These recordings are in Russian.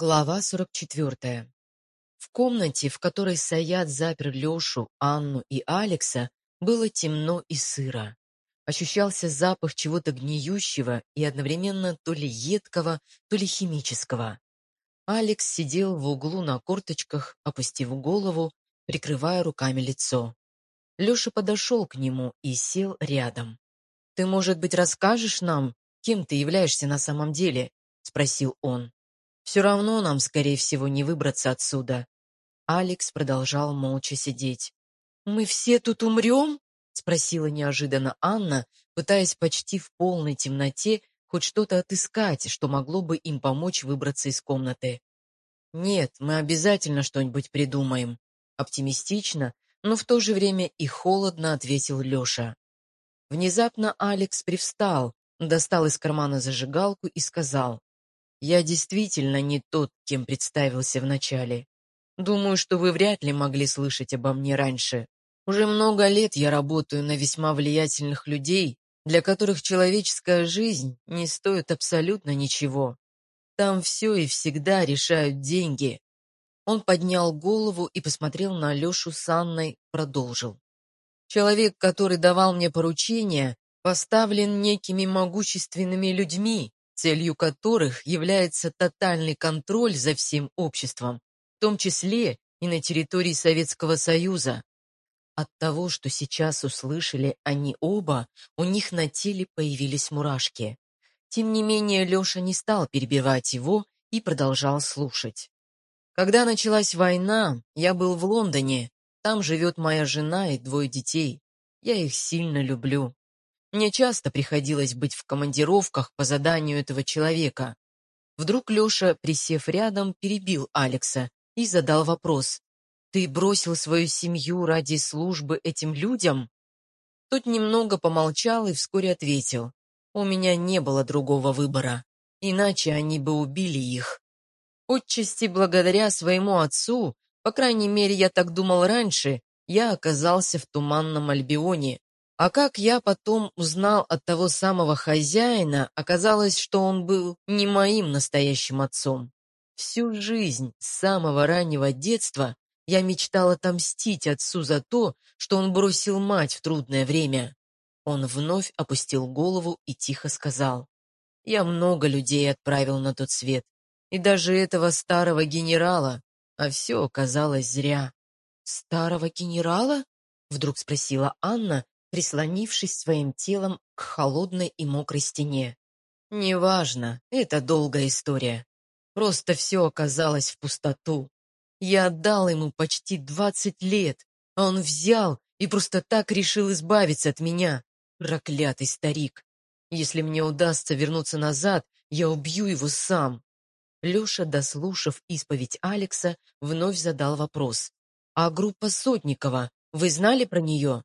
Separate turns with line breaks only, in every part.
Глава 44. В комнате, в которой Саят запер Лешу, Анну и Алекса, было темно и сыро. Ощущался запах чего-то гниющего и одновременно то ли едкого, то ли химического. Алекс сидел в углу на корточках, опустив голову, прикрывая руками лицо. Леша подошел к нему и сел рядом. «Ты, может быть, расскажешь нам, кем ты являешься на самом деле?» — спросил он. Все равно нам, скорее всего, не выбраться отсюда. Алекс продолжал молча сидеть. «Мы все тут умрем?» — спросила неожиданно Анна, пытаясь почти в полной темноте хоть что-то отыскать, что могло бы им помочь выбраться из комнаты. «Нет, мы обязательно что-нибудь придумаем», — оптимистично, но в то же время и холодно ответил Леша. Внезапно Алекс привстал, достал из кармана зажигалку и сказал, я действительно не тот, кем представился вначале. Думаю, что вы вряд ли могли слышать обо мне раньше. Уже много лет я работаю на весьма влиятельных людей, для которых человеческая жизнь не стоит абсолютно ничего. Там все и всегда решают деньги. Он поднял голову и посмотрел на Лешу с Анной, продолжил. Человек, который давал мне поручения, поставлен некими могущественными людьми, целью которых является тотальный контроль за всем обществом, в том числе и на территории Советского Союза. От того, что сейчас услышали они оба, у них на теле появились мурашки. Тем не менее, Леша не стал перебивать его и продолжал слушать. Когда началась война, я был в Лондоне. Там живет моя жена и двое детей. Я их сильно люблю. Мне часто приходилось быть в командировках по заданию этого человека. Вдруг Леша, присев рядом, перебил Алекса и задал вопрос. «Ты бросил свою семью ради службы этим людям?» Тот немного помолчал и вскоре ответил. «У меня не было другого выбора, иначе они бы убили их. Отчасти благодаря своему отцу, по крайней мере, я так думал раньше, я оказался в Туманном Альбионе, а как я потом узнал от того самого хозяина, оказалось, что он был не моим настоящим отцом. Всю жизнь, с самого раннего детства, я мечтал отомстить отцу за то, что он бросил мать в трудное время. Он вновь опустил голову и тихо сказал. Я много людей отправил на тот свет, и даже этого старого генерала, а все оказалось зря. «Старого генерала?» — вдруг спросила Анна, прислонившись своим телом к холодной и мокрой стене. «Неважно, это долгая история. Просто все оказалось в пустоту. Я отдал ему почти двадцать лет, а он взял и просто так решил избавиться от меня. Проклятый старик. Если мне удастся вернуться назад, я убью его сам». Леша, дослушав исповедь Алекса, вновь задал вопрос. «А группа Сотникова, вы знали про нее?»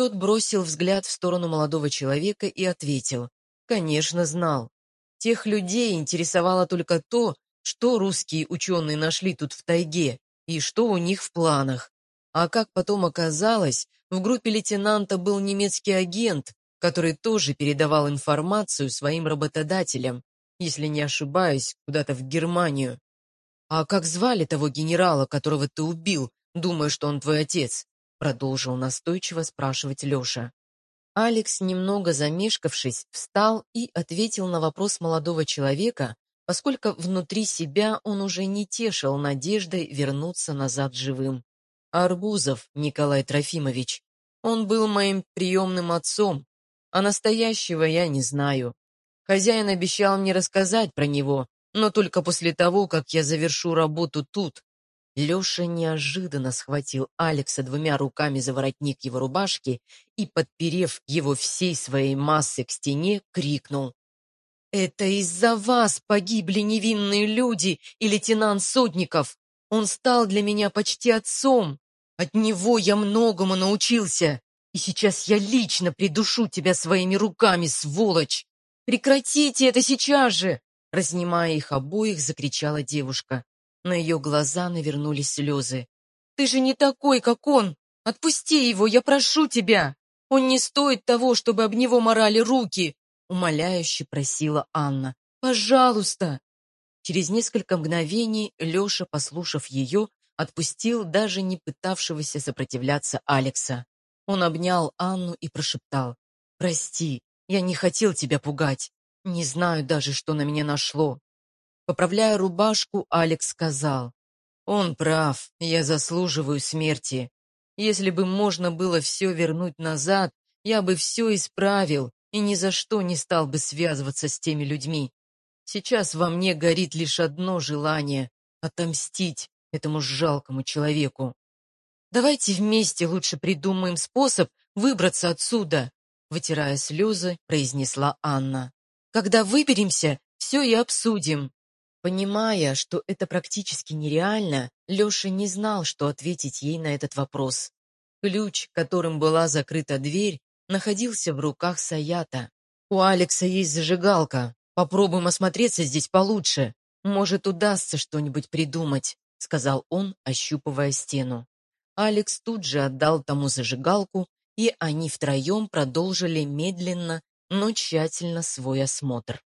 Тот бросил взгляд в сторону молодого человека и ответил. Конечно, знал. Тех людей интересовало только то, что русские ученые нашли тут в тайге и что у них в планах. А как потом оказалось, в группе лейтенанта был немецкий агент, который тоже передавал информацию своим работодателям, если не ошибаюсь, куда-то в Германию. А как звали того генерала, которого ты убил, думая, что он твой отец? Продолжил настойчиво спрашивать Леша. Алекс, немного замешкавшись, встал и ответил на вопрос молодого человека, поскольку внутри себя он уже не тешил надеждой вернуться назад живым. Арбузов Николай Трофимович. Он был моим приемным отцом, а настоящего я не знаю. Хозяин обещал мне рассказать про него, но только после того, как я завершу работу тут, Леша неожиданно схватил Алекса двумя руками за воротник его рубашки и, подперев его всей своей массой к стене, крикнул. «Это из-за вас погибли невинные люди и лейтенант Сотников. Он стал для меня почти отцом. От него я многому научился. И сейчас я лично придушу тебя своими руками, сволочь! Прекратите это сейчас же!» Разнимая их обоих, закричала девушка. На ее глаза навернулись слезы. «Ты же не такой, как он! Отпусти его, я прошу тебя! Он не стоит того, чтобы об него морали руки!» Умоляюще просила Анна. «Пожалуйста!» Через несколько мгновений Леша, послушав ее, отпустил даже не пытавшегося сопротивляться Алекса. Он обнял Анну и прошептал. «Прости, я не хотел тебя пугать. Не знаю даже, что на меня нашло». Поправляя рубашку, Алекс сказал. «Он прав, я заслуживаю смерти. Если бы можно было все вернуть назад, я бы все исправил и ни за что не стал бы связываться с теми людьми. Сейчас во мне горит лишь одно желание — отомстить этому жалкому человеку. Давайте вместе лучше придумаем способ выбраться отсюда, вытирая слезы, произнесла Анна. Когда выберемся, все и обсудим. Понимая, что это практически нереально, Леша не знал, что ответить ей на этот вопрос. Ключ, которым была закрыта дверь, находился в руках Саята. «У Алекса есть зажигалка. Попробуем осмотреться здесь получше. Может, удастся что-нибудь придумать», — сказал он, ощупывая стену. Алекс тут же отдал тому зажигалку, и они втроем продолжили медленно, но тщательно свой осмотр.